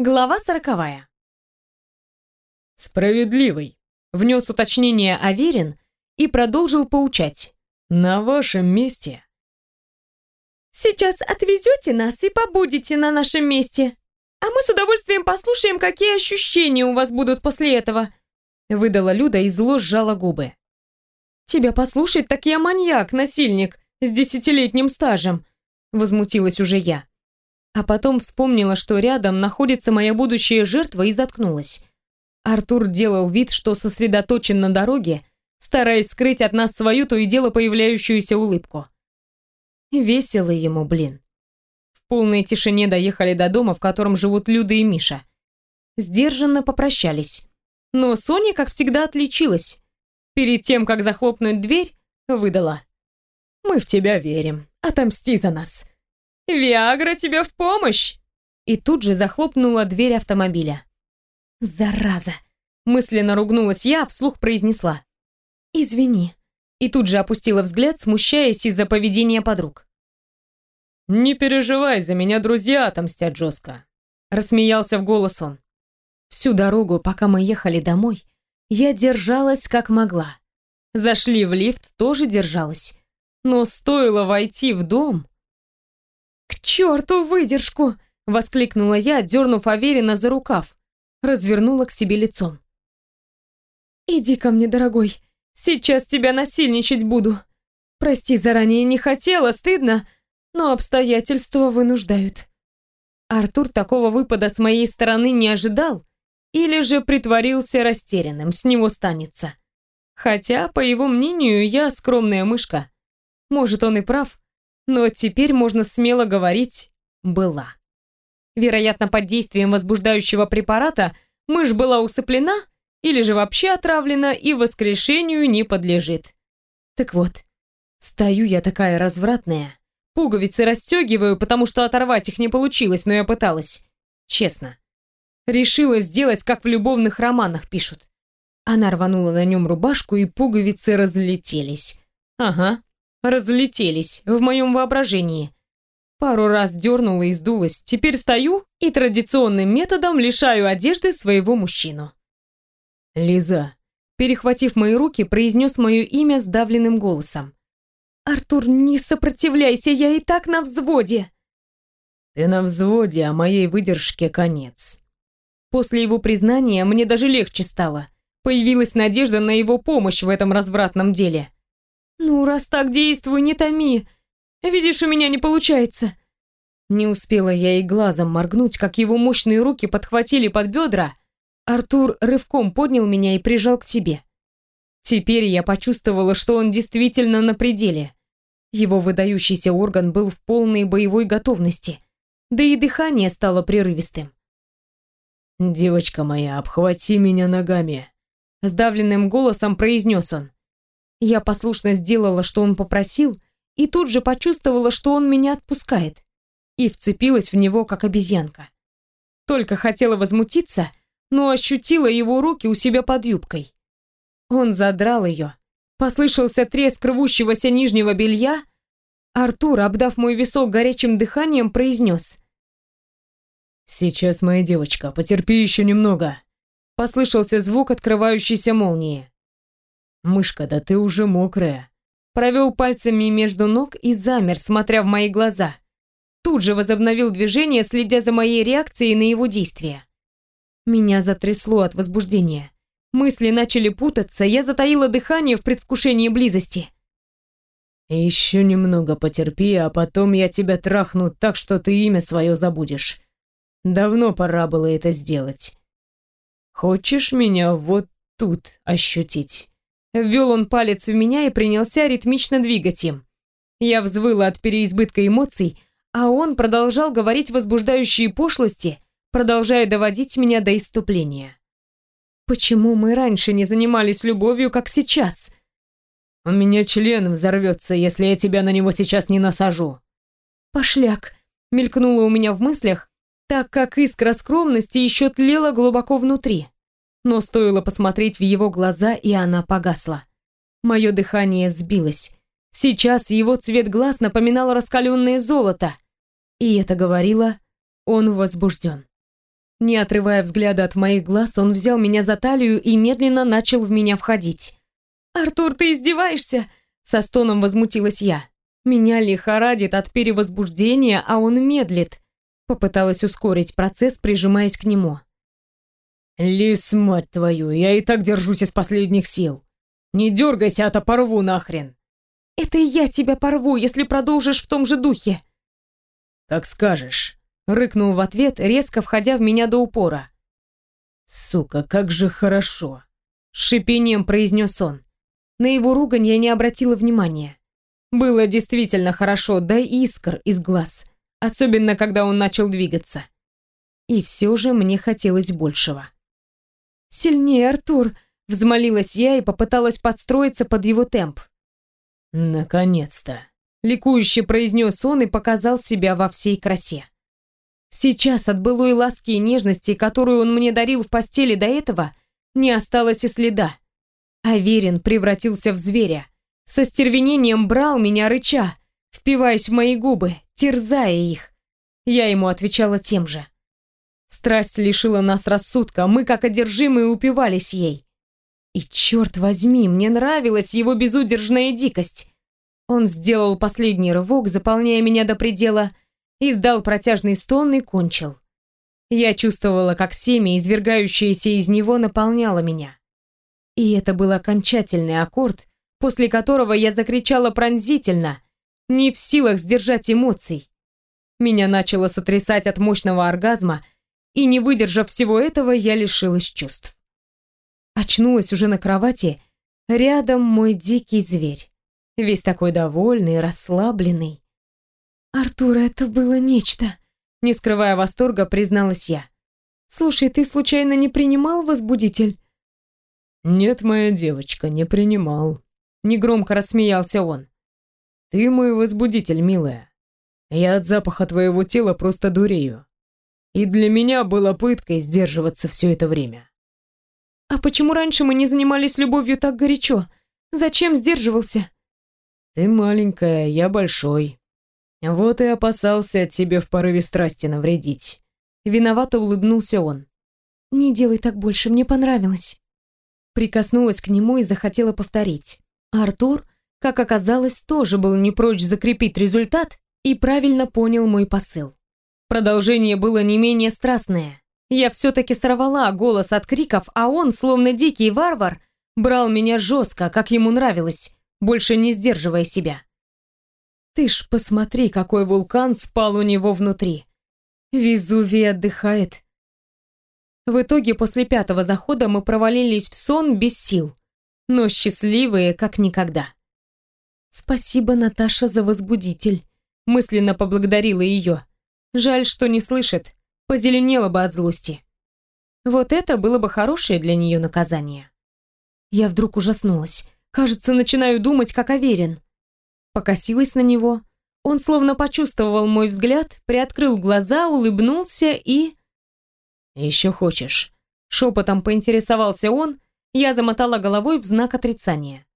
Глава сороковая. «Справедливый», — внес уточнение Аверин и продолжил поучать. «На вашем месте». «Сейчас отвезете нас и побудете на нашем месте, а мы с удовольствием послушаем, какие ощущения у вас будут после этого», — выдала Люда и зло сжала губы. «Тебя послушать, так я маньяк, насильник, с десятилетним стажем», — возмутилась уже я а потом вспомнила, что рядом находится моя будущая жертва и заткнулась. Артур делал вид, что сосредоточен на дороге, стараясь скрыть от нас свою то и дело появляющуюся улыбку. Весело ему, блин. В полной тишине доехали до дома, в котором живут Люда и Миша. Сдержанно попрощались. Но Соня, как всегда, отличилась. Перед тем, как захлопнуть дверь, выдала. «Мы в тебя верим. Отомсти за нас. «Виагра тебе в помощь!» И тут же захлопнула дверь автомобиля. «Зараза!» Мысленно ругнулась я, вслух произнесла. «Извини». И тут же опустила взгляд, смущаясь из-за поведения подруг. «Не переживай, за меня друзья отомстят жестко», рассмеялся в голос он. Всю дорогу, пока мы ехали домой, я держалась как могла. Зашли в лифт, тоже держалась. Но стоило войти в дом, «К черту выдержку!» — воскликнула я, дернув Аверина за рукав. Развернула к себе лицом. «Иди ко мне, дорогой. Сейчас тебя насильничать буду. Прости, заранее не хотела, стыдно, но обстоятельства вынуждают». Артур такого выпада с моей стороны не ожидал или же притворился растерянным, с него станется. Хотя, по его мнению, я скромная мышка. Может, он и прав, но теперь можно смело говорить «была». Вероятно, под действием возбуждающего препарата мышь была усыплена или же вообще отравлена и воскрешению не подлежит. Так вот, стою я такая развратная, пуговицы расстегиваю, потому что оторвать их не получилось, но я пыталась. Честно. Решила сделать, как в любовных романах пишут. Она рванула на нем рубашку, и пуговицы разлетелись. Ага, разлетелись в моем воображении. Пару раз дернула и сдулась. Теперь стою и традиционным методом лишаю одежды своего мужчину. «Лиза», перехватив мои руки, произнес мое имя сдавленным голосом. «Артур, не сопротивляйся, я и так на взводе!» «Ты на взводе, а моей выдержке конец». После его признания мне даже легче стало. Появилась надежда на его помощь в этом развратном деле. «Ну, раз так действуй, не томи. Видишь, у меня не получается». Не успела я и глазом моргнуть, как его мощные руки подхватили под бедра. Артур рывком поднял меня и прижал к себе. Теперь я почувствовала, что он действительно на пределе. Его выдающийся орган был в полной боевой готовности, да и дыхание стало прерывистым. «Девочка моя, обхвати меня ногами», — сдавленным голосом произнес он. Я послушно сделала, что он попросил, и тут же почувствовала, что он меня отпускает, и вцепилась в него, как обезьянка. Только хотела возмутиться, но ощутила его руки у себя под юбкой. Он задрал ее. Послышался треск рвущегося нижнего белья. Артур, обдав мой висок горячим дыханием, произнес. «Сейчас, моя девочка, потерпи еще немного». Послышался звук открывающейся молнии. «Мышка, да ты уже мокрая!» Провел пальцами между ног и замер, смотря в мои глаза. Тут же возобновил движение, следя за моей реакцией на его действия. Меня затрясло от возбуждения. Мысли начали путаться, я затаила дыхание в предвкушении близости. «Еще немного потерпи, а потом я тебя трахну так, что ты имя свое забудешь. Давно пора было это сделать. Хочешь меня вот тут ощутить?» Ввел он палец в меня и принялся ритмично двигать им. Я взвыла от переизбытка эмоций, а он продолжал говорить возбуждающие пошлости, продолжая доводить меня до иступления. Почему мы раньше не занимались любовью, как сейчас? У меня член взорвется, если я тебя на него сейчас не насажу. Пошляк, мелькнуло у меня в мыслях, так как искра скромности еще тлела глубоко внутри но стоило посмотреть в его глаза, и она погасла. Мое дыхание сбилось. Сейчас его цвет глаз напоминал раскаленное золото, и это говорило, он возбужден. Не отрывая взгляда от моих глаз, он взял меня за талию и медленно начал в меня входить. «Артур, ты издеваешься?» Со стоном возмутилась я. Меня лихорадит от перевозбуждения, а он медлит. Попыталась ускорить процесс, прижимаясь к нему. «Лис, мать твою, я и так держусь из последних сил. Не дергайся, а то порву нахрен!» «Это я тебя порву, если продолжишь в том же духе!» «Как скажешь!» — рыкнул в ответ, резко входя в меня до упора. «Сука, как же хорошо!» — шипением произнес он. На его ругань я не обратила внимания. Было действительно хорошо, да искр из глаз, особенно когда он начал двигаться. И все же мне хотелось большего. «Сильнее, Артур!» — взмолилась я и попыталась подстроиться под его темп. «Наконец-то!» — ликующе произнес он и показал себя во всей красе. Сейчас от былой ласки и нежности, которую он мне дарил в постели до этого, не осталось и следа. Аверин превратился в зверя. Со стервенением брал меня рыча, впиваясь в мои губы, терзая их. Я ему отвечала тем же. Страсть лишила нас рассудка, мы как одержимые упивались ей. И черт возьми, мне нравилась его безудержная дикость. Он сделал последний рывок, заполняя меня до предела, издал протяжный стон и кончил. Я чувствовала, как семя, извергающееся из него, наполняло меня. И это был окончательный аккорд, после которого я закричала пронзительно, не в силах сдержать эмоций. Меня начало сотрясать от мощного оргазма, и не выдержав всего этого, я лишилась чувств. Очнулась уже на кровати, рядом мой дикий зверь, весь такой довольный, расслабленный. «Артур, это было нечто», — не скрывая восторга, призналась я. «Слушай, ты случайно не принимал возбудитель?» «Нет, моя девочка, не принимал», — негромко рассмеялся он. «Ты мой возбудитель, милая. Я от запаха твоего тела просто дурею. И для меня было пыткой сдерживаться все это время. А почему раньше мы не занимались любовью так горячо? Зачем сдерживался? Ты маленькая, я большой. Вот и опасался тебе в порыве страсти навредить. Виновато улыбнулся он. Не делай так больше, мне понравилось. Прикоснулась к нему и захотела повторить. Артур, как оказалось, тоже был не прочь закрепить результат и правильно понял мой посыл. Продолжение было не менее страстное. Я все-таки сорвала голос от криков, а он, словно дикий варвар, брал меня жестко, как ему нравилось, больше не сдерживая себя. Ты ж посмотри, какой вулкан спал у него внутри. Везувий отдыхает. В итоге после пятого захода мы провалились в сон без сил, но счастливые, как никогда. «Спасибо, Наташа, за возбудитель», — мысленно поблагодарила ее. Жаль, что не слышит, позеленела бы от злости. Вот это было бы хорошее для нее наказание. Я вдруг ужаснулась. Кажется, начинаю думать, как Аверин. Покосилась на него. Он словно почувствовал мой взгляд, приоткрыл глаза, улыбнулся и... «Еще хочешь?» Шепотом поинтересовался он, я замотала головой в знак отрицания.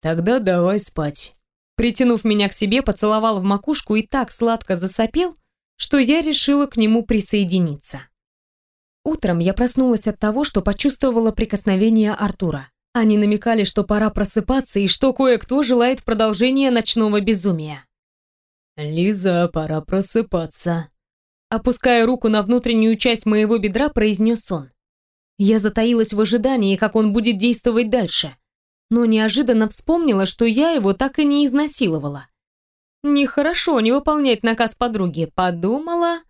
«Тогда давай спать». Притянув меня к себе, поцеловал в макушку и так сладко засопел, что я решила к нему присоединиться. Утром я проснулась от того, что почувствовала прикосновение Артура. Они намекали, что пора просыпаться и что кое-кто желает продолжения ночного безумия. «Лиза, пора просыпаться», опуская руку на внутреннюю часть моего бедра, произнес он. Я затаилась в ожидании, как он будет действовать дальше, но неожиданно вспомнила, что я его так и не изнасиловала. Нехорошо не выполнять наказ подруги. Подумала...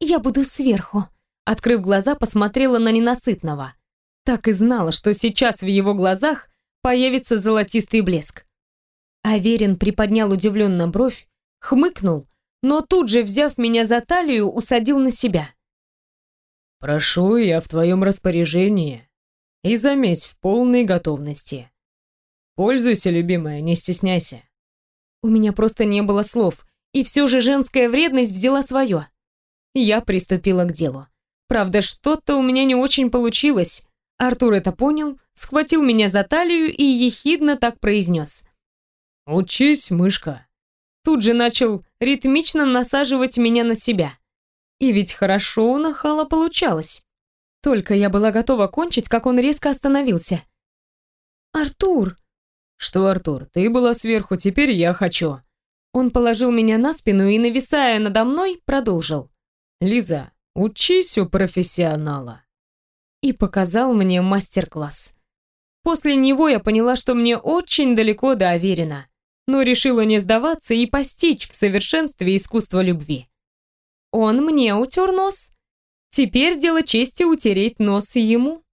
Я буду сверху. Открыв глаза, посмотрела на ненасытного. Так и знала, что сейчас в его глазах появится золотистый блеск. Аверин приподнял удивленно бровь, хмыкнул, но тут же, взяв меня за талию, усадил на себя. «Прошу, я в твоем распоряжении. И замесь в полной готовности. Пользуйся, любимая, не стесняйся. У меня просто не было слов, и все же женская вредность взяла свое. Я приступила к делу. Правда, что-то у меня не очень получилось. Артур это понял, схватил меня за талию и ехидно так произнес. «Учись, мышка». Тут же начал ритмично насаживать меня на себя. И ведь хорошо у нахала получалось. Только я была готова кончить, как он резко остановился. «Артур!» «Что, Артур, ты была сверху, теперь я хочу». Он положил меня на спину и, нависая надо мной, продолжил. «Лиза, учись у профессионала». И показал мне мастер-класс. После него я поняла, что мне очень далеко до Аверина, но решила не сдаваться и постичь в совершенстве искусство любви. Он мне утер нос. Теперь дело чести утереть нос ему.